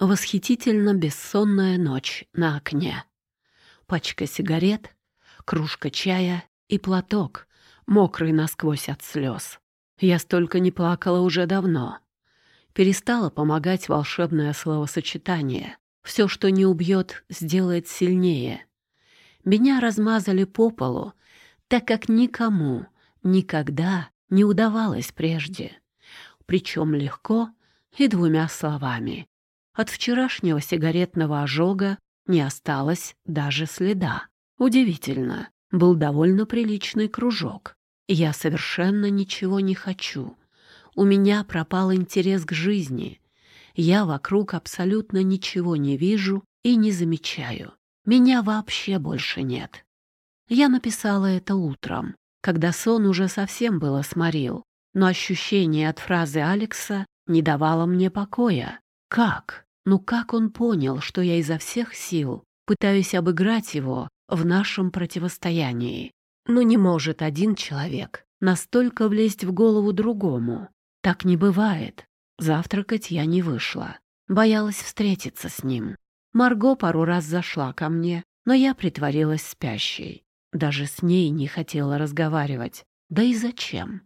Восхитительно бессонная ночь на окне. Пачка сигарет, кружка чая и платок, мокрый насквозь от слез. Я столько не плакала уже давно. Перестало помогать волшебное словосочетание. Все, что не убьет, сделает сильнее. Меня размазали по полу, так как никому никогда не удавалось прежде. Причем легко и двумя словами. От вчерашнего сигаретного ожога не осталось даже следа. Удивительно, был довольно приличный кружок. Я совершенно ничего не хочу. У меня пропал интерес к жизни. Я вокруг абсолютно ничего не вижу и не замечаю. Меня вообще больше нет. Я написала это утром, когда сон уже совсем было сморил, но ощущение от фразы Алекса не давало мне покоя. Как? Ну как он понял, что я изо всех сил пытаюсь обыграть его в нашем противостоянии? Ну не может один человек настолько влезть в голову другому. Так не бывает. Завтракать я не вышла. Боялась встретиться с ним. Марго пару раз зашла ко мне, но я притворилась спящей. Даже с ней не хотела разговаривать. Да и зачем?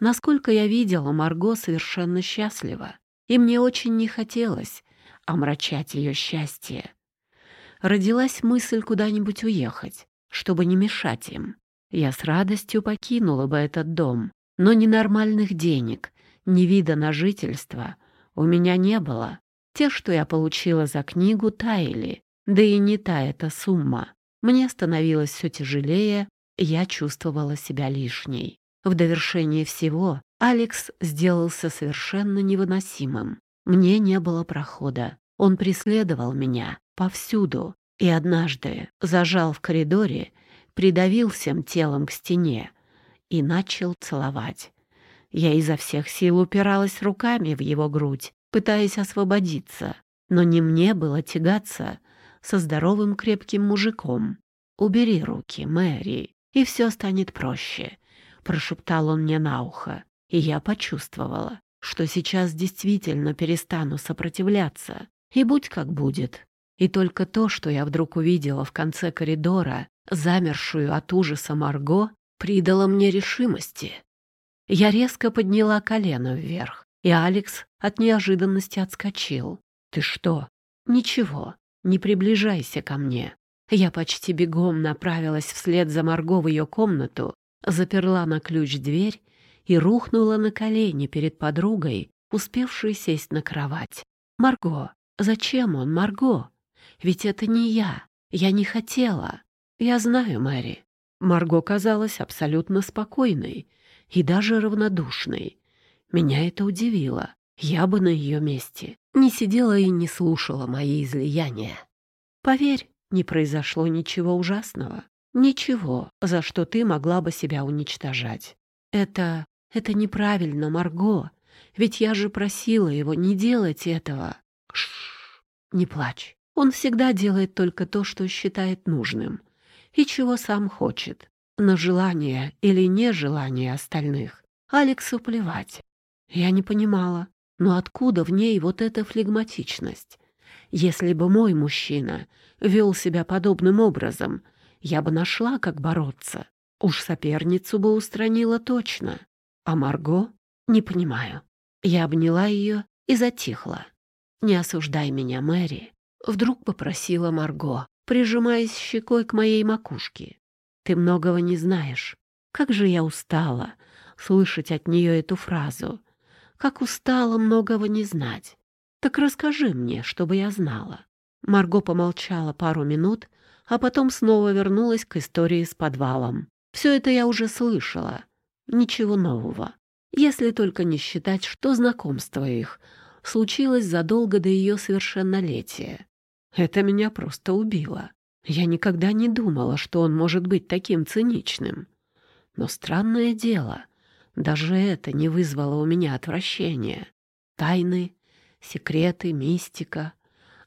Насколько я видела, Марго совершенно счастлива. И мне очень не хотелось омрачать ее счастье. Родилась мысль куда-нибудь уехать, чтобы не мешать им. Я с радостью покинула бы этот дом, но ни нормальных денег, ни вида на жительство у меня не было. Те, что я получила за книгу, таяли, да и не та эта сумма. Мне становилось все тяжелее, я чувствовала себя лишней. В довершение всего Алекс сделался совершенно невыносимым. Мне не было прохода. Он преследовал меня повсюду и однажды зажал в коридоре, придавил всем телом к стене и начал целовать. Я изо всех сил упиралась руками в его грудь, пытаясь освободиться, но не мне было тягаться со здоровым крепким мужиком. «Убери руки, Мэри, и все станет проще», — прошептал он мне на ухо, и я почувствовала, что сейчас действительно перестану сопротивляться, и будь как будет. И только то, что я вдруг увидела в конце коридора, замершую от ужаса Марго, придало мне решимости. Я резко подняла колено вверх, и Алекс от неожиданности отскочил. «Ты что?» «Ничего, не приближайся ко мне». Я почти бегом направилась вслед за Марго в ее комнату, заперла на ключ дверь и рухнула на колени перед подругой, успевшей сесть на кровать. «Марго! Зачем он, Марго? Ведь это не я. Я не хотела. Я знаю, Мэри». Марго казалась абсолютно спокойной и даже равнодушной. Меня это удивило. Я бы на ее месте не сидела и не слушала мои излияния. Поверь, не произошло ничего ужасного. Ничего, за что ты могла бы себя уничтожать. Это это неправильно, Марго. Ведь я же просила его не делать этого. Шш, не плачь. Он всегда делает только то, что считает нужным. И чего сам хочет. На желание или нежелание остальных. Алексу плевать. Я не понимала, но откуда в ней вот эта флегматичность? Если бы мой мужчина вел себя подобным образом, я бы нашла, как бороться. Уж соперницу бы устранила точно. А Марго? Не понимаю. Я обняла ее и затихла. «Не осуждай меня, Мэри», — вдруг попросила Марго, прижимаясь щекой к моей макушке. «Ты многого не знаешь. Как же я устала слышать от нее эту фразу. Как устала многого не знать. Так расскажи мне, чтобы я знала». Марго помолчала пару минут, а потом снова вернулась к истории с подвалом. Все это я уже слышала, Ничего нового. Если только не считать, что знакомство их случилось задолго до ее совершеннолетия. Это меня просто убило. Я никогда не думала, что он может быть таким циничным. Но странное дело, даже это не вызвало у меня отвращения. Тайны, секреты, мистика,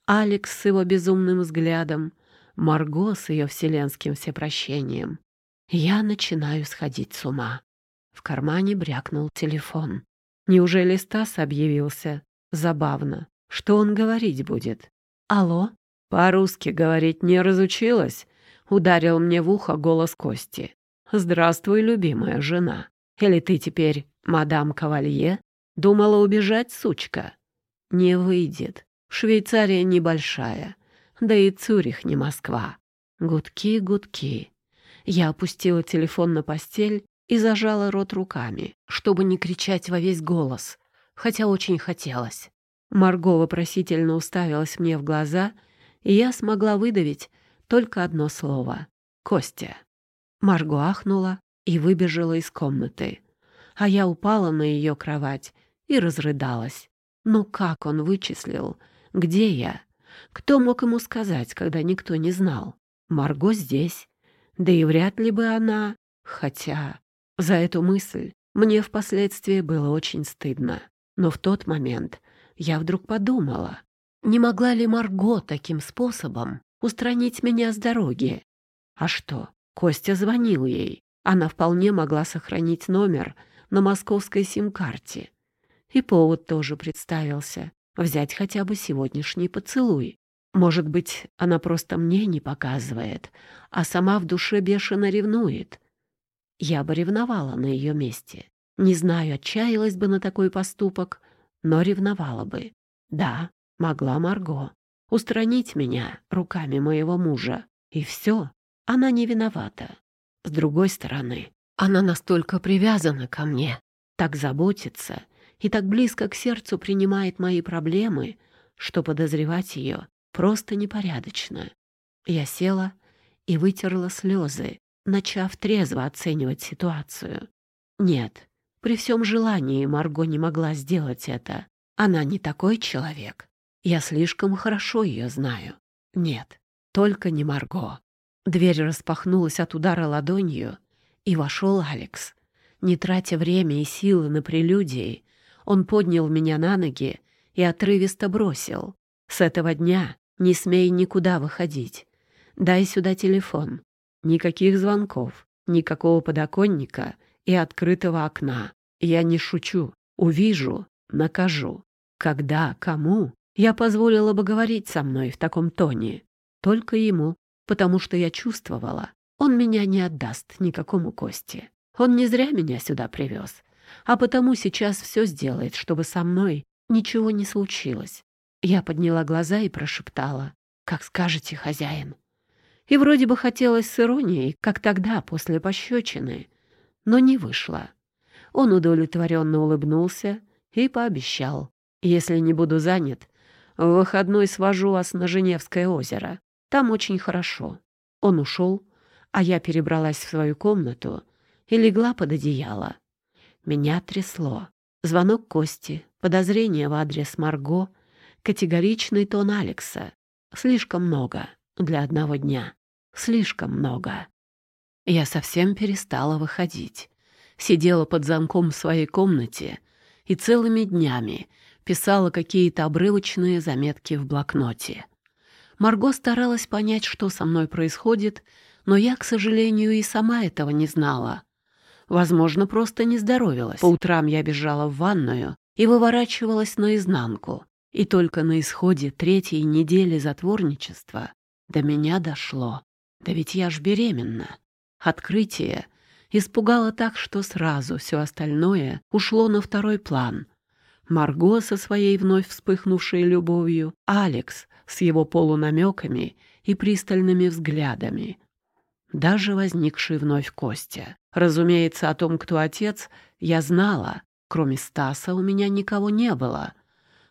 Алекс с его безумным взглядом, Марго с ее вселенским всепрощением. Я начинаю сходить с ума. В кармане брякнул телефон. Неужели Стас объявился? Забавно. Что он говорить будет? Алло? По-русски говорить не разучилась? Ударил мне в ухо голос Кости. Здравствуй, любимая жена. Или ты теперь мадам Кавалье? Думала убежать, сучка? Не выйдет. Швейцария небольшая. Да и Цюрих не Москва. Гудки, гудки. Я опустила телефон на постель и зажала рот руками, чтобы не кричать во весь голос, хотя очень хотелось. Марго вопросительно уставилась мне в глаза, и я смогла выдавить только одно слово — «Костя». Марго ахнула и выбежала из комнаты, а я упала на ее кровать и разрыдалась. Ну как он вычислил, где я? Кто мог ему сказать, когда никто не знал? Марго здесь. Да и вряд ли бы она... Хотя за эту мысль мне впоследствии было очень стыдно. Но в тот момент я вдруг подумала, не могла ли Марго таким способом устранить меня с дороги? А что, Костя звонил ей. Она вполне могла сохранить номер на московской сим-карте. И повод тоже представился — взять хотя бы сегодняшний поцелуй. Может быть, она просто мне не показывает, а сама в душе бешено ревнует. Я бы ревновала на ее месте. Не знаю, отчаялась бы на такой поступок, но ревновала бы. Да, могла Марго. Устранить меня руками моего мужа. И все, она не виновата. С другой стороны, она настолько привязана ко мне, так заботится и так близко к сердцу принимает мои проблемы, что подозревать ее просто непорядочно. Я села и вытерла слезы, начав трезво оценивать ситуацию. Нет, при всем желании Марго не могла сделать это. Она не такой человек. Я слишком хорошо ее знаю. Нет, только не Марго. Дверь распахнулась от удара ладонью, и вошел Алекс. Не тратя время и силы на прелюдии, он поднял меня на ноги и отрывисто бросил. С этого дня не смей никуда выходить. Дай сюда телефон. Никаких звонков, никакого подоконника и открытого окна. Я не шучу. Увижу, накажу. Когда, кому, я позволила бы говорить со мной в таком тоне. Только ему, потому что я чувствовала, он меня не отдаст никакому Косте. Он не зря меня сюда привез, а потому сейчас все сделает, чтобы со мной ничего не случилось. Я подняла глаза и прошептала, «Как скажете, хозяин». И вроде бы хотелось с иронией, как тогда, после пощечины, но не вышло. Он удовлетворенно улыбнулся и пообещал, «Если не буду занят, в выходной свожу вас на Женевское озеро. Там очень хорошо». Он ушел, а я перебралась в свою комнату и легла под одеяло. Меня трясло. Звонок Кости, подозрение в адрес Марго — категоричный тон Алекса. Слишком много для одного дня. Слишком много. Я совсем перестала выходить. Сидела под замком в своей комнате и целыми днями писала какие-то обрывочные заметки в блокноте. Марго старалась понять, что со мной происходит, но я, к сожалению, и сама этого не знала. Возможно, просто не здоровилась. По утрам я бежала в ванную и выворачивалась наизнанку. И только на исходе третьей недели затворничества до меня дошло. Да ведь я ж беременна. Открытие испугало так, что сразу все остальное ушло на второй план. Марго со своей вновь вспыхнувшей любовью, Алекс с его полунамеками и пристальными взглядами. Даже возникший вновь Костя. Разумеется, о том, кто отец, я знала. Кроме Стаса у меня никого не было —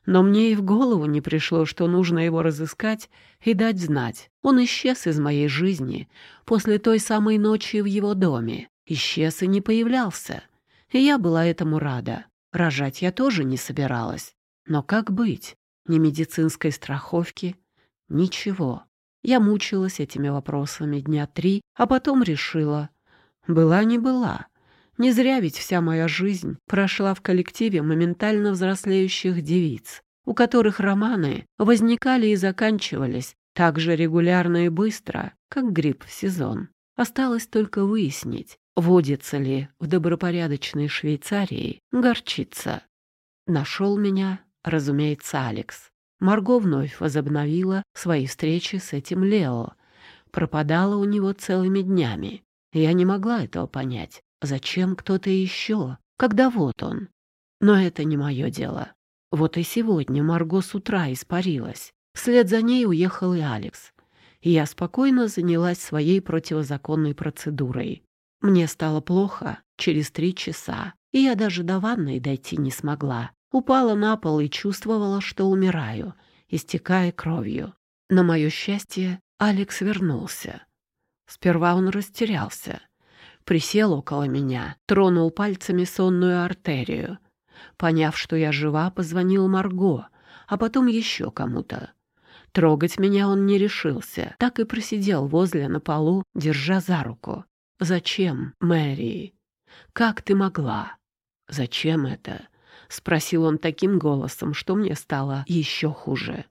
но мне и в голову не пришло, что нужно его разыскать и дать знать. Он исчез из моей жизни после той самой ночи в его доме. Исчез и не появлялся. И я была этому рада. Рожать я тоже не собиралась. Но как быть? Ни медицинской страховки, ничего. Я мучилась этими вопросами дня три, а потом решила. Была не была. Не зря ведь вся моя жизнь прошла в коллективе моментально взрослеющих девиц, у которых романы возникали и заканчивались так же регулярно и быстро, как грипп в сезон. Осталось только выяснить, водится ли в добропорядочной Швейцарии горчица. Нашел меня, разумеется, Алекс. Марго вновь возобновила свои встречи с этим Лео. Пропадала у него целыми днями. Я не могла этого понять. Зачем кто-то еще, когда вот он? Но это не мое дело. Вот и сегодня Марго с утра испарилась. Вслед за ней уехал и Алекс. И я спокойно занялась своей противозаконной процедурой. Мне стало плохо через три часа, и я даже до ванной дойти не смогла. Упала на пол и чувствовала, что умираю, истекая кровью. На мое счастье, Алекс вернулся. Сперва он растерялся. Присел около меня, тронул пальцами сонную артерию. Поняв, что я жива, позвонил Марго, а потом еще кому-то. Трогать меня он не решился, так и просидел возле на полу, держа за руку. «Зачем, Мэри? Как ты могла? Зачем это?» — спросил он таким голосом, что мне стало еще хуже.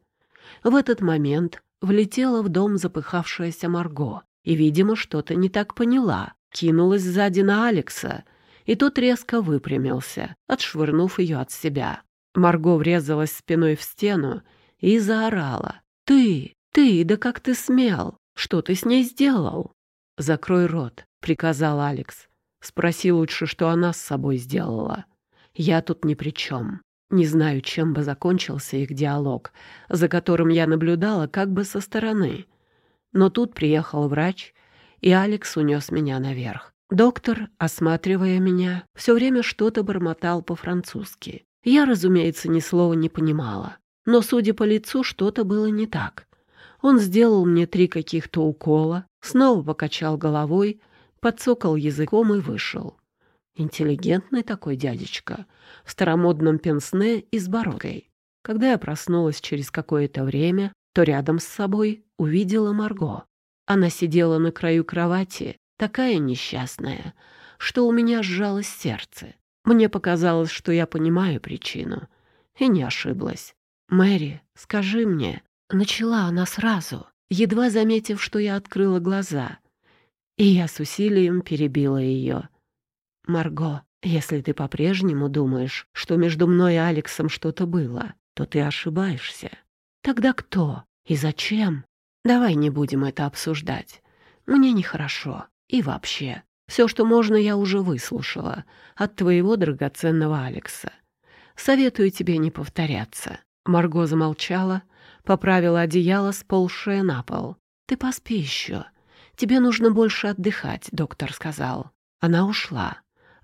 В этот момент влетела в дом запыхавшаяся Марго и, видимо, что-то не так поняла. Кинулась сзади на Алекса, и тот резко выпрямился, отшвырнув ее от себя. Марго врезалась спиной в стену и заорала. «Ты! Ты! Да как ты смел? Что ты с ней сделал?» «Закрой рот», — приказал Алекс. «Спроси лучше, что она с собой сделала». Я тут ни при чем. Не знаю, чем бы закончился их диалог, за которым я наблюдала как бы со стороны. Но тут приехал врач, и Алекс унес меня наверх. Доктор, осматривая меня, все время что-то бормотал по-французски. Я, разумеется, ни слова не понимала. Но, судя по лицу, что-то было не так. Он сделал мне три каких-то укола, снова покачал головой, подсокал языком и вышел. Интеллигентный такой дядечка, в старомодном пенсне и с бородкой. Когда я проснулась через какое-то время, то рядом с собой увидела Марго. Она сидела на краю кровати, такая несчастная, что у меня сжалось сердце. Мне показалось, что я понимаю причину. И не ошиблась. «Мэри, скажи мне...» Начала она сразу, едва заметив, что я открыла глаза. И я с усилием перебила ее. Марго, если ты по-прежнему думаешь, что между мной и Алексом что-то было, то ты ошибаешься. Тогда кто и зачем? Давай не будем это обсуждать. Мне нехорошо. И вообще, все, что можно, я уже выслушала от твоего драгоценного Алекса. Советую тебе не повторяться. Марго замолчала, поправила одеяло, сползшее на пол. Ты поспи еще. Тебе нужно больше отдыхать, доктор сказал. Она ушла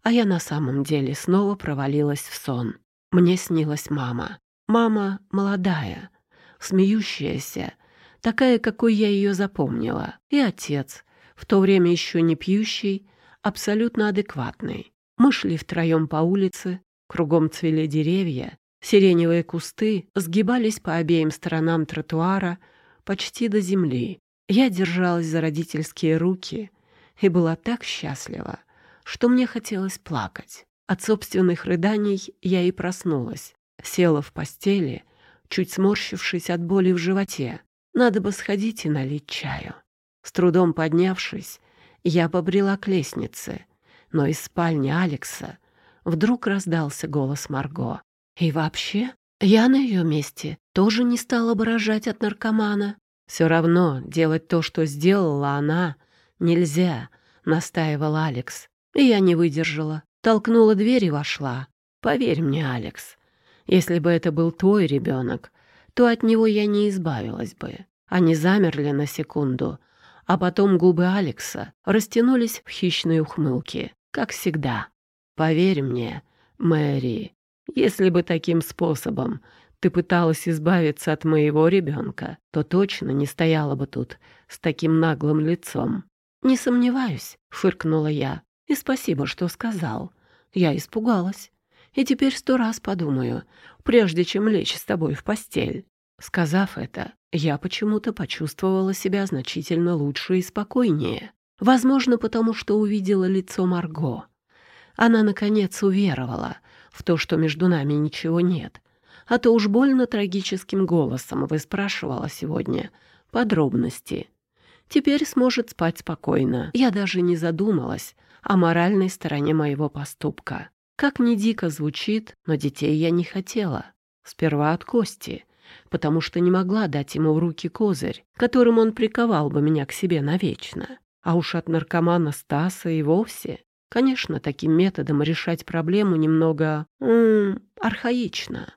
а я на самом деле снова провалилась в сон. Мне снилась мама. Мама молодая, смеющаяся, такая, какой я ее запомнила. И отец, в то время еще не пьющий, абсолютно адекватный. Мы шли втроем по улице, кругом цвели деревья, сиреневые кусты сгибались по обеим сторонам тротуара почти до земли. Я держалась за родительские руки и была так счастлива, что мне хотелось плакать. От собственных рыданий я и проснулась. Села в постели, чуть сморщившись от боли в животе. Надо бы сходить и налить чаю. С трудом поднявшись, я побрела к лестнице, но из спальни Алекса вдруг раздался голос Марго. И вообще, я на ее месте тоже не стала бы рожать от наркомана. Все равно делать то, что сделала она, нельзя, настаивал Алекс. И я не выдержала. Толкнула дверь и вошла. Поверь мне, Алекс, если бы это был твой ребенок, то от него я не избавилась бы. Они замерли на секунду, а потом губы Алекса растянулись в хищной ухмылке, как всегда. Поверь мне, Мэри, если бы таким способом ты пыталась избавиться от моего ребенка, то точно не стояла бы тут с таким наглым лицом. «Не сомневаюсь», — фыркнула я. И спасибо, что сказал. Я испугалась. И теперь сто раз подумаю, прежде чем лечь с тобой в постель. Сказав это, я почему-то почувствовала себя значительно лучше и спокойнее. Возможно, потому что увидела лицо Марго. Она, наконец, уверовала в то, что между нами ничего нет. А то уж больно трагическим голосом выспрашивала сегодня подробности. Теперь сможет спать спокойно. Я даже не задумалась о моральной стороне моего поступка. Как ни дико звучит, но детей я не хотела. Сперва от Кости, потому что не могла дать ему в руки козырь, которым он приковал бы меня к себе навечно. А уж от наркомана Стаса и вовсе. Конечно, таким методом решать проблему немного... М -м, архаично.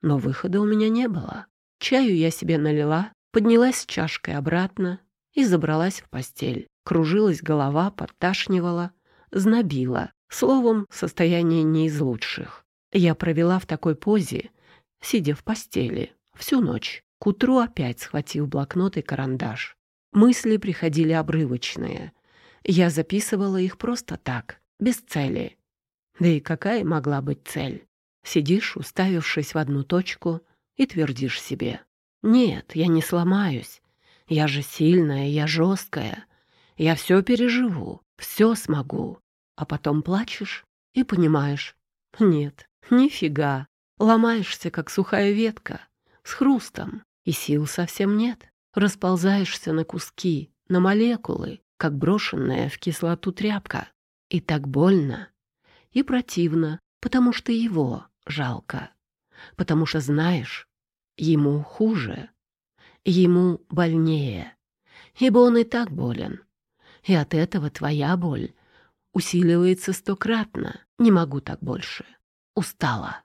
Но выхода у меня не было. Чаю я себе налила, поднялась с чашкой обратно и забралась в постель. Кружилась голова, подташнивала, знобила. Словом, состояние не из лучших. Я провела в такой позе, сидя в постели, всю ночь. К утру опять схватил блокнот и карандаш. Мысли приходили обрывочные. Я записывала их просто так, без цели. Да и какая могла быть цель? Сидишь, уставившись в одну точку, и твердишь себе. «Нет, я не сломаюсь. Я же сильная, я жесткая. Я все переживу, все смогу». А потом плачешь и понимаешь. Нет, нифига. Ломаешься, как сухая ветка, с хрустом, и сил совсем нет расползаешься на куски, на молекулы, как брошенная в кислоту тряпка. И так больно и противно, потому что его жалко. Потому что, знаешь, ему хуже, ему больнее, ибо он и так болен. И от этого твоя боль усиливается стократно. Не могу так больше. Устала.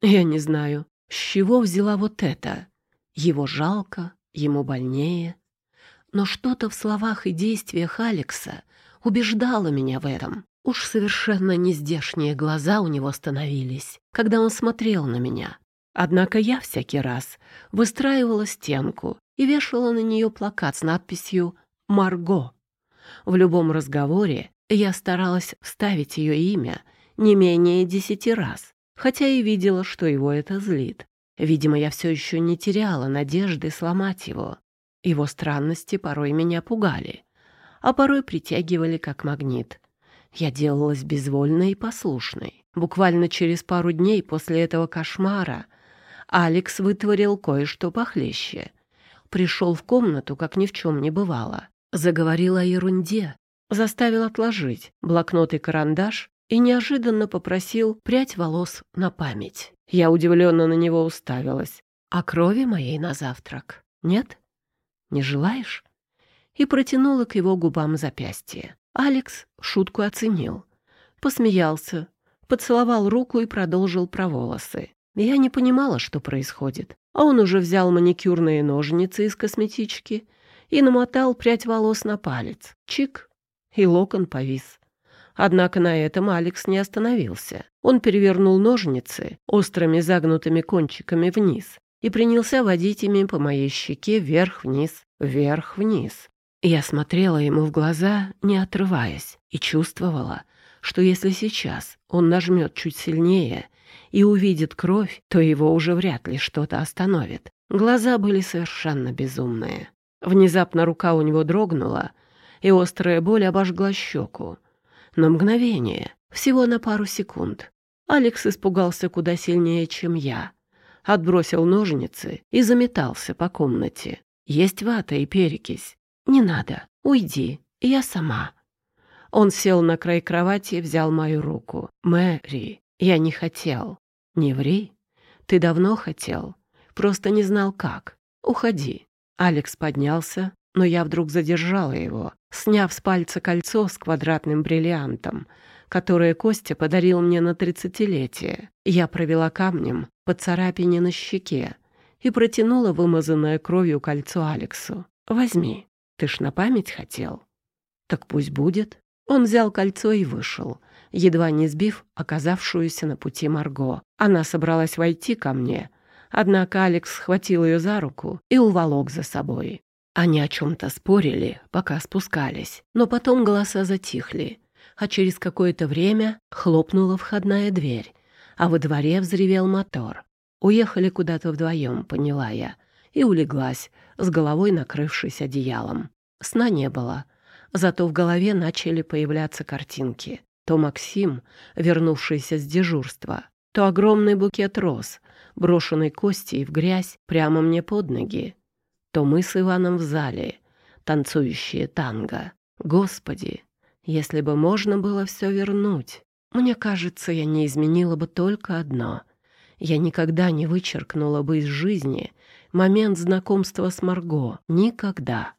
Я не знаю, с чего взяла вот это. Его жалко, ему больнее. Но что-то в словах и действиях Алекса убеждало меня в этом. Уж совершенно нездешние глаза у него становились, когда он смотрел на меня. Однако я всякий раз выстраивала стенку и вешала на нее плакат с надписью «Марго». В любом разговоре я старалась вставить ее имя не менее десяти раз, хотя и видела, что его это злит. Видимо, я все еще не теряла надежды сломать его. Его странности порой меня пугали, а порой притягивали как магнит. Я делалась безвольной и послушной. Буквально через пару дней после этого кошмара Алекс вытворил кое-что похлеще. Пришел в комнату, как ни в чем не бывало. Заговорил о ерунде. Заставил отложить блокнот и карандаш и неожиданно попросил прядь волос на память. Я удивленно на него уставилась. «А крови моей на завтрак? Нет? Не желаешь?» И протянула к его губам запястье. Алекс шутку оценил. Посмеялся, поцеловал руку и продолжил про волосы. Я не понимала, что происходит. А он уже взял маникюрные ножницы из косметички и намотал прядь волос на палец. Чик! И локон повис. Однако на этом Алекс не остановился. Он перевернул ножницы острыми загнутыми кончиками вниз и принялся водить ими по моей щеке вверх-вниз, вверх-вниз. Я смотрела ему в глаза, не отрываясь, и чувствовала, что если сейчас он нажмет чуть сильнее и увидит кровь, то его уже вряд ли что-то остановит. Глаза были совершенно безумные. Внезапно рука у него дрогнула, и острая боль обожгла щеку на мгновение, всего на пару секунд. Алекс испугался куда сильнее, чем я. Отбросил ножницы и заметался по комнате. Есть вата и перекись. Не надо, уйди, я сама. Он сел на край кровати и взял мою руку. «Мэри, я не хотел». «Не ври. Ты давно хотел. Просто не знал, как. Уходи». Алекс поднялся, но я вдруг задержала его, сняв с пальца кольцо с квадратным бриллиантом, которое Костя подарил мне на тридцатилетие. Я провела камнем по царапине на щеке и протянула вымазанное кровью кольцо Алексу. «Возьми, ты ж на память хотел». «Так пусть будет». Он взял кольцо и вышел, едва не сбив оказавшуюся на пути Марго. Она собралась войти ко мне, однако Алекс схватил ее за руку и уволок за собой. Они о чем-то спорили, пока спускались, но потом голоса затихли, а через какое-то время хлопнула входная дверь, а во дворе взревел мотор. Уехали куда-то вдвоем, поняла я, и улеглась, с головой накрывшись одеялом. Сна не было, зато в голове начали появляться картинки. То Максим, вернувшийся с дежурства, то огромный букет роз, брошенный Костей в грязь прямо мне под ноги то мы с Иваном в зале, танцующие танго. Господи, если бы можно было все вернуть. Мне кажется, я не изменила бы только одно. Я никогда не вычеркнула бы из жизни момент знакомства с Марго. Никогда.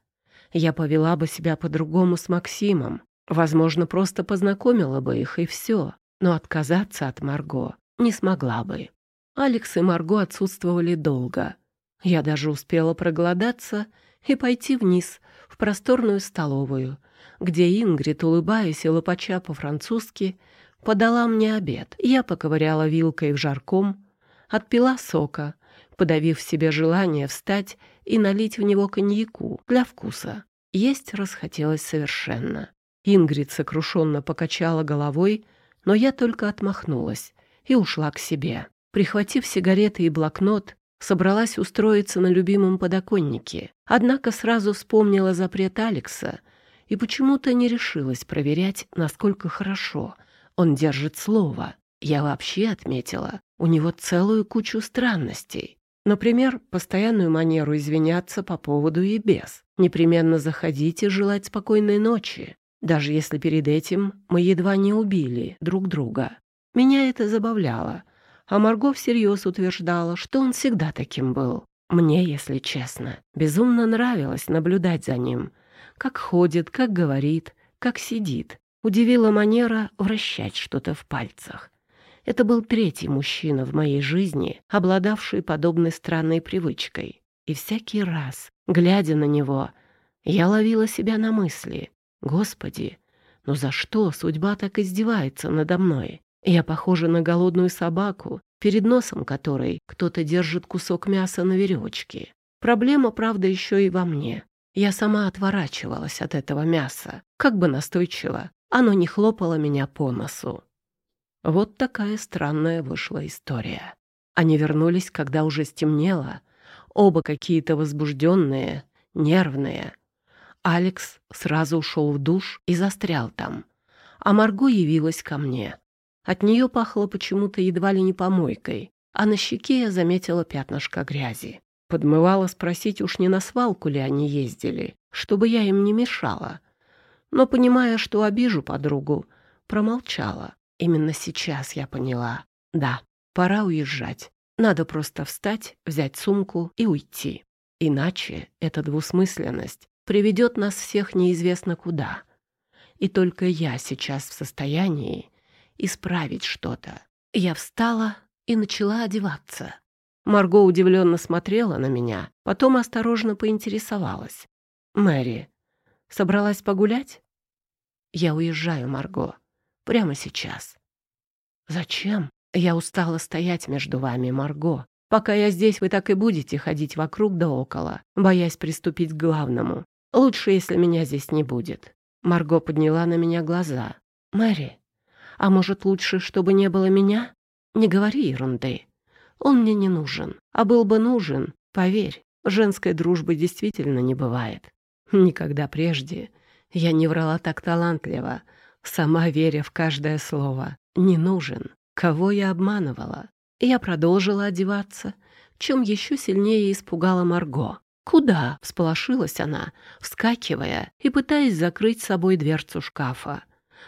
Я повела бы себя по-другому с Максимом. Возможно, просто познакомила бы их, и все. Но отказаться от Марго не смогла бы. Алекс и Марго отсутствовали долго. Я даже успела проголодаться и пойти вниз, в просторную столовую, где Ингрид, улыбаясь и лопача по-французски, подала мне обед. Я поковыряла вилкой в жарком, отпила сока, подавив в себе желание встать и налить в него коньяку для вкуса. Есть расхотелось совершенно. Ингрид сокрушенно покачала головой, но я только отмахнулась и ушла к себе. Прихватив сигареты и блокнот, собралась устроиться на любимом подоконнике, однако сразу вспомнила запрет Алекса и почему-то не решилась проверять, насколько хорошо он держит слово. Я вообще отметила у него целую кучу странностей. Например, постоянную манеру извиняться по поводу и без. Непременно заходить и желать спокойной ночи, даже если перед этим мы едва не убили друг друга. Меня это забавляло, а Марго всерьез утверждала, что он всегда таким был. Мне, если честно, безумно нравилось наблюдать за ним. Как ходит, как говорит, как сидит. Удивила манера вращать что-то в пальцах. Это был третий мужчина в моей жизни, обладавший подобной странной привычкой. И всякий раз, глядя на него, я ловила себя на мысли. «Господи, ну за что судьба так издевается надо мной? Я похожа на голодную собаку, перед носом которой кто-то держит кусок мяса на веревочке. Проблема, правда, еще и во мне. Я сама отворачивалась от этого мяса, как бы настойчиво. Оно не хлопало меня по носу. Вот такая странная вышла история. Они вернулись, когда уже стемнело. Оба какие-то возбужденные, нервные. Алекс сразу ушел в душ и застрял там. А Марго явилась ко мне. От нее пахло почему-то едва ли не помойкой, а на щеке я заметила пятнышко грязи. Подмывала спросить, уж не на свалку ли они ездили, чтобы я им не мешала. Но, понимая, что обижу подругу, промолчала. Именно сейчас я поняла. Да, пора уезжать. Надо просто встать, взять сумку и уйти. Иначе эта двусмысленность приведет нас всех неизвестно куда. И только я сейчас в состоянии исправить что-то. Я встала и начала одеваться. Марго удивленно смотрела на меня, потом осторожно поинтересовалась. «Мэри, собралась погулять?» «Я уезжаю, Марго. Прямо сейчас. Зачем? Я устала стоять между вами, Марго. Пока я здесь, вы так и будете ходить вокруг да около, боясь приступить к главному. Лучше, если меня здесь не будет. Марго подняла на меня глаза. Мэри, а может, лучше, чтобы не было меня? Не говори ерунды. Он мне не нужен. А был бы нужен, поверь, женской дружбы действительно не бывает. Никогда прежде я не врала так талантливо, сама веря в каждое слово. «Не нужен». Кого я обманывала? Я продолжила одеваться, чем еще сильнее испугала Марго. «Куда?» — всполошилась она, вскакивая и пытаясь закрыть собой дверцу шкафа.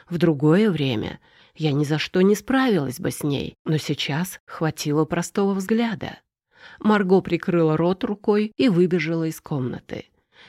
В другое время я ни за что не справилась бы с ней, но сейчас хватило простого взгляда. Марго прикрыла рот рукой и выбежала из комнаты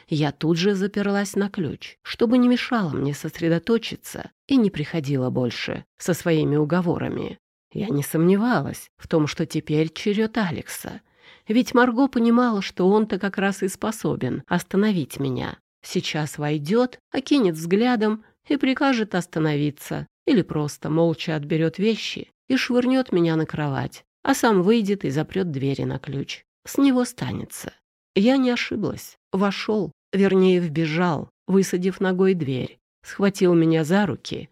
я тут же заперлась на ключ, чтобы не мешало мне сосредоточиться и не приходила больше со своими уговорами. Я не сомневалась в том, что теперь черед Алекса. Ведь Марго понимала, что он-то как раз и способен остановить меня. Сейчас войдет, окинет взглядом и прикажет остановиться. Или просто молча отберет вещи и швырнет меня на кровать, а сам выйдет и запрет двери на ключ. С него станется. Я не ошиблась. Вошел, вернее, вбежал, высадив ногой дверь, схватил меня за руки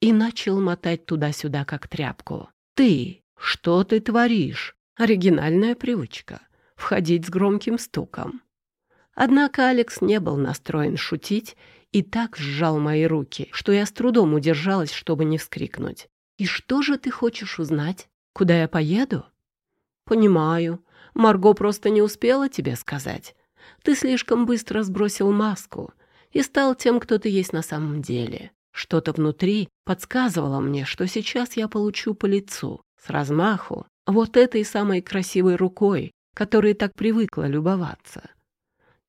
и начал мотать туда-сюда, как тряпку. «Ты! Что ты творишь?» Оригинальная привычка — входить с громким стуком. Однако Алекс не был настроен шутить и так сжал мои руки, что я с трудом удержалась, чтобы не вскрикнуть. «И что же ты хочешь узнать? Куда я поеду?» «Понимаю. Марго просто не успела тебе сказать. Ты слишком быстро сбросил маску и стал тем, кто ты есть на самом деле. Что-то внутри подсказывало мне, что сейчас я получу по лицу, с размаху, вот этой самой красивой рукой, которой так привыкла любоваться.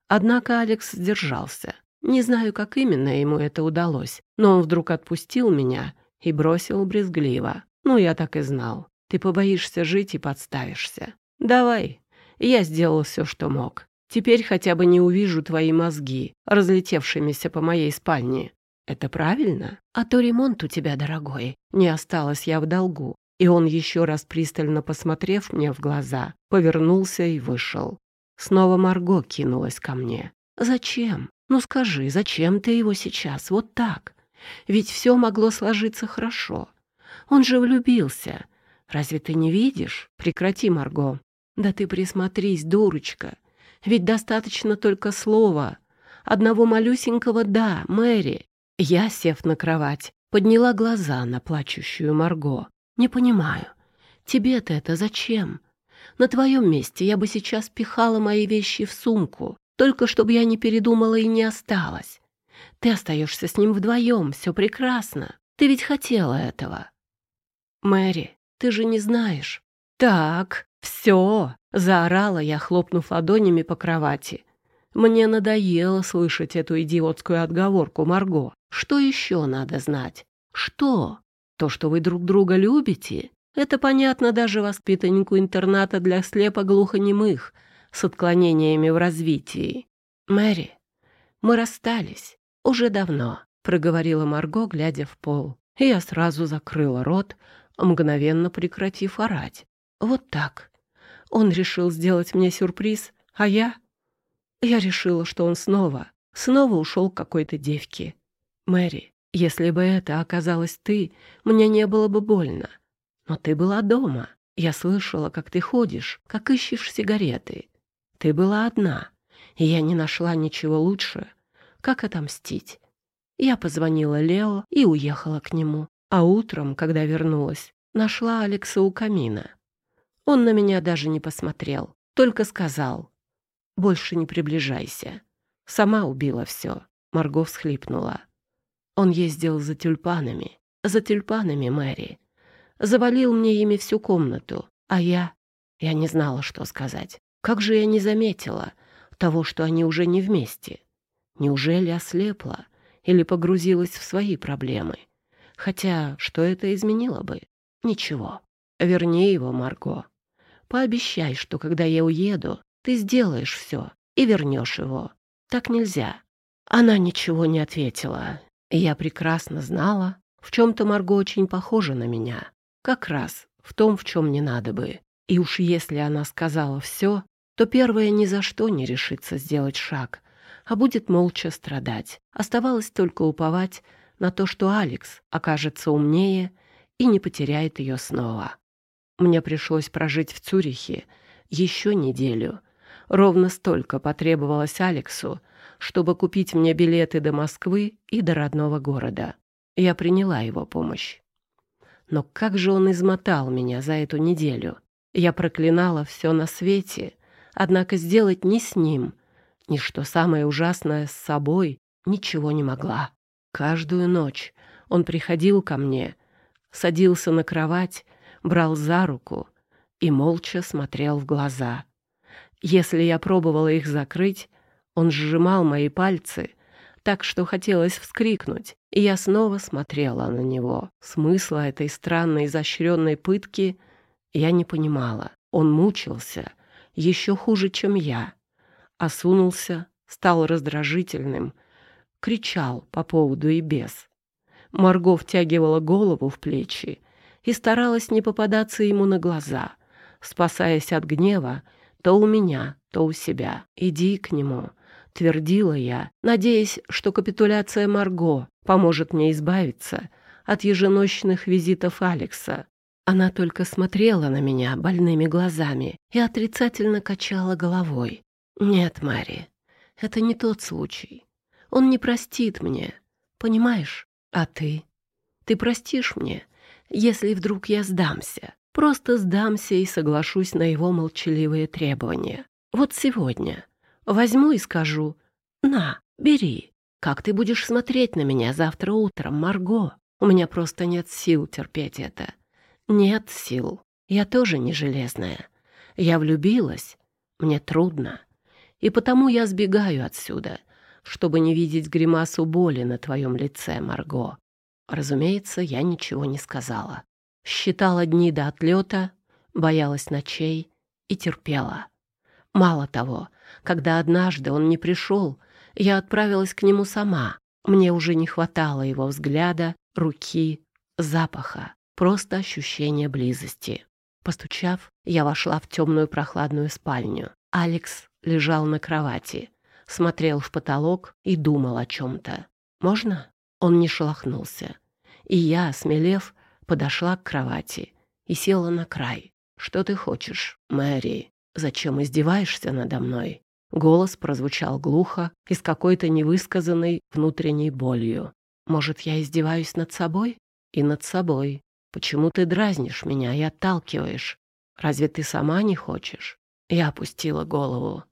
Однако Алекс сдержался. Не знаю, как именно ему это удалось, но он вдруг отпустил меня и бросил брезгливо. «Ну, я так и знал. Ты побоишься жить и подставишься. Давай. Я сделал все, что мог. Теперь хотя бы не увижу твои мозги, разлетевшимися по моей спальне. Это правильно? А то ремонт у тебя дорогой. Не осталась я в долгу. И он, еще раз пристально посмотрев мне в глаза, повернулся и вышел. Снова Марго кинулась ко мне. «Зачем? Ну скажи, зачем ты его сейчас? Вот так? Ведь все могло сложиться хорошо. Он же влюбился. Разве ты не видишь? Прекрати, Марго. Да ты присмотрись, дурочка. Ведь достаточно только слова. Одного малюсенького «да», Мэри. Я, сев на кровать, подняла глаза на плачущую Марго. «Не понимаю. Тебе-то это зачем? На твоем месте я бы сейчас пихала мои вещи в сумку, только чтобы я не передумала и не осталась. Ты остаешься с ним вдвоем, все прекрасно. Ты ведь хотела этого». «Мэри, ты же не знаешь». «Так, все!» — заорала я, хлопнув ладонями по кровати. Мне надоело слышать эту идиотскую отговорку, Марго. Что еще надо знать? Что? То, что вы друг друга любите? Это понятно даже воспитаннику интерната для слепо-глухонемых с отклонениями в развитии. Мэри, мы расстались. Уже давно, проговорила Марго, глядя в пол. Я сразу закрыла рот, мгновенно прекратив орать. Вот так. Он решил сделать мне сюрприз, а я... Я решила, что он снова, снова ушел к какой-то девке. Мэри, если бы это оказалась ты, мне не было бы больно. Но ты была дома. Я слышала, как ты ходишь, как ищешь сигареты. Ты была одна, и я не нашла ничего лучше, как отомстить. Я позвонила Лео и уехала к нему. А утром, когда вернулась, нашла Алекса у камина. Он на меня даже не посмотрел, только сказал «Больше не приближайся». Сама убила все. Марго всхлипнула. Он ездил за тюльпанами, за тюльпанами Мэри. Завалил мне ими всю комнату, а я... Я не знала, что сказать. Как же я не заметила того, что они уже не вместе? Неужели ослепла или погрузилась в свои проблемы? Хотя что это изменило бы? Ничего. Верни его, Марго. Пообещай, что когда я уеду, ты сделаешь все и вернешь его. Так нельзя. Она ничего не ответила. я прекрасно знала, в чем-то Марго очень похожа на меня. Как раз в том, в чем не надо бы. И уж если она сказала все, то первая ни за что не решится сделать шаг, а будет молча страдать. Оставалось только уповать на то, что Алекс окажется умнее и не потеряет ее снова. Мне пришлось прожить в Цюрихе еще неделю. Ровно столько потребовалось Алексу, чтобы купить мне билеты до Москвы и до родного города. Я приняла его помощь. Но как же он измотал меня за эту неделю. Я проклинала все на свете, однако сделать ни с ним, ни что самое ужасное с собой ничего не могла. Каждую ночь он приходил ко мне, садился на кровать, брал за руку и молча смотрел в глаза. Если я пробовала их закрыть, он сжимал мои пальцы так, что хотелось вскрикнуть, и я снова смотрела на него. Смысла этой странной изощренной пытки я не понимала. Он мучился еще хуже, чем я. Осунулся, стал раздражительным, кричал по поводу и без. Марго втягивала голову в плечи и старалась не попадаться ему на глаза, спасаясь от гнева то у меня, то у себя. «Иди к нему», — твердила я, надеясь, что капитуляция Марго поможет мне избавиться от еженочных визитов Алекса. Она только смотрела на меня больными глазами и отрицательно качала головой. «Нет, Мэри, это не тот случай. Он не простит мне, понимаешь? А ты? Ты простишь мне, если вдруг я сдамся? Просто сдамся и соглашусь на его молчаливые требования. Вот сегодня возьму и скажу «На, бери». Как ты будешь смотреть на меня завтра утром, Марго? У меня просто нет сил терпеть это. Нет сил. Я тоже не железная. Я влюбилась, Мне трудно, и потому я сбегаю отсюда, чтобы не видеть гримасу боли на твоем лице, Марго. Разумеется, я ничего не сказала. Считала дни до отлета, боялась ночей и терпела. Мало того, когда однажды он не пришел, я отправилась к нему сама. Мне уже не хватало его взгляда, руки, запаха, просто ощущения близости. Постучав, я вошла в темную прохладную спальню. Алекс лежал на кровати, смотрел в потолок и думал о чем-то. «Можно?» Он не шелохнулся. И я, смелев, подошла к кровати и села на край. «Что ты хочешь, Мэри? Зачем издеваешься надо мной?» Голос прозвучал глухо и с какой-то невысказанной внутренней болью. «Может, я издеваюсь над собой?» «И над собой. Почему ты дразнишь меня и отталкиваешь? Разве ты сама не хочешь?» Я опустила голову.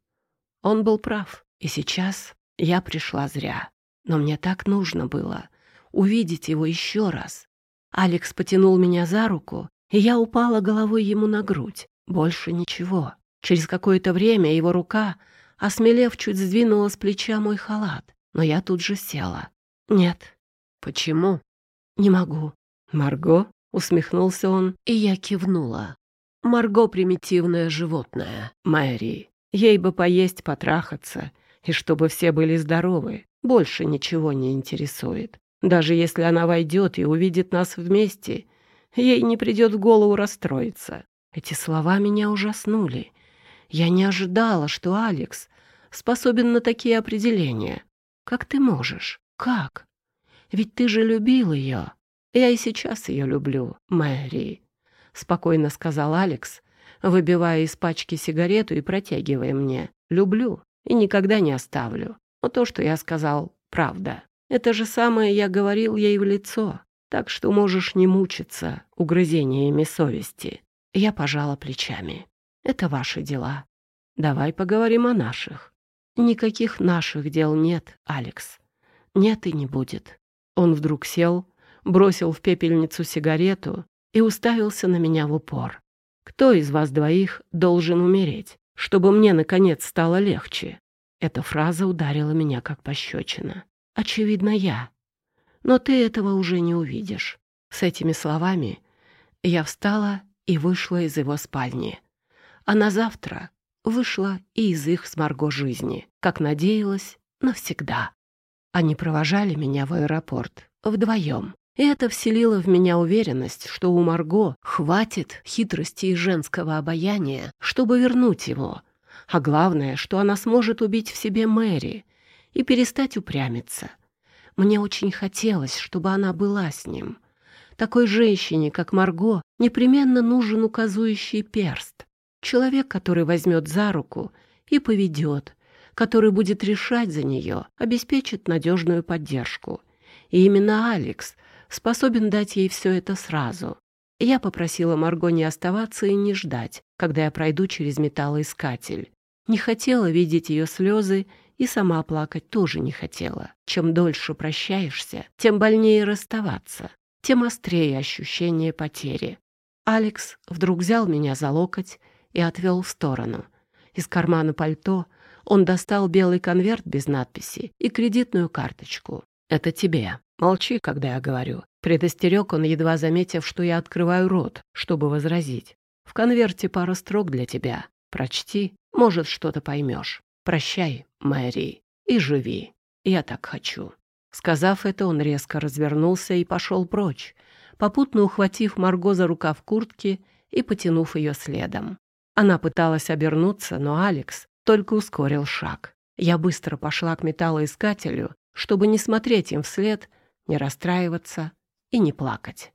Он был прав, и сейчас я пришла зря. Но мне так нужно было увидеть его еще раз. Алекс потянул меня за руку, и я упала головой ему на грудь. Больше ничего. Через какое-то время его рука, осмелев, чуть сдвинула с плеча мой халат. Но я тут же села. «Нет». «Почему?» «Не могу». «Марго?» — усмехнулся он, и я кивнула. «Марго — примитивное животное, Мэри. Ей бы поесть, потрахаться, и чтобы все были здоровы. Больше ничего не интересует. Даже если она войдет и увидит нас вместе, ей не придет в голову расстроиться. Эти слова меня ужаснули. Я не ожидала, что Алекс способен на такие определения. Как ты можешь? Как? Ведь ты же любил ее. Я и сейчас ее люблю, Мэри. Спокойно сказал Алекс, выбивая из пачки сигарету и протягивая мне. Люблю и никогда не оставлю. Но то, что я сказал, правда. Это же самое я говорил ей в лицо, так что можешь не мучиться угрызениями совести. Я пожала плечами. Это ваши дела. Давай поговорим о наших. Никаких наших дел нет, Алекс. Нет и не будет. Он вдруг сел, бросил в пепельницу сигарету и уставился на меня в упор. Кто из вас двоих должен умереть, чтобы мне, наконец, стало легче? Эта фраза ударила меня как пощечина. Очевидно, я. Но ты этого уже не увидишь. С этими словами я встала и вышла из его спальни. А на завтра вышла и из их с жизни, как надеялась, навсегда. Они провожали меня в аэропорт вдвоем. И это вселило в меня уверенность, что у Марго хватит хитрости и женского обаяния, чтобы вернуть его. А главное, что она сможет убить в себе Мэри и перестать упрямиться. Мне очень хотелось, чтобы она была с ним. Такой женщине, как Марго, непременно нужен указующий перст. Человек, который возьмет за руку и поведет, который будет решать за нее, обеспечит надежную поддержку. И именно Алекс способен дать ей все это сразу. Я попросила Марго не оставаться и не ждать, когда я пройду через металлоискатель. Не хотела видеть ее слезы и сама плакать тоже не хотела. Чем дольше прощаешься, тем больнее расставаться, тем острее ощущение потери. Алекс вдруг взял меня за локоть и отвел в сторону. Из кармана пальто он достал белый конверт без надписи и кредитную карточку. «Это тебе. Молчи, когда я говорю». Предостерег он, едва заметив, что я открываю рот, чтобы возразить. «В конверте пара строк для тебя. Прочти, может, что-то поймешь. Прощай, Мэри, и живи. Я так хочу». Сказав это, он резко развернулся и пошел прочь, попутно ухватив Марго за рукав куртки и потянув ее следом. Она пыталась обернуться, но Алекс только ускорил шаг. Я быстро пошла к металлоискателю, чтобы не смотреть им вслед, не расстраиваться и не плакать.